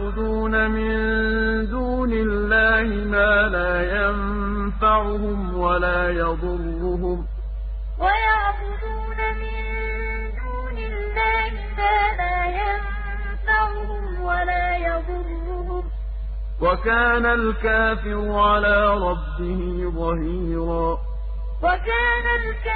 وَيَعْبُدُونَ مِن دُونِ اللَّهِ مَا لَا يَنفَعُهُمْ وَلَا يَضُرُّهُمْ ۗ. وَيَعْبُدُونَ مِن دُونِ اللَّهِ مَا لَا يَنفَعُهُمْ وَلَا يَضُرُّهُمْ ۗ. وَكَانَ الْكَافِرُ عَلَىٰ رَبِّهِ ظَهِيرًا. وَكَانَ الْكَافِرُ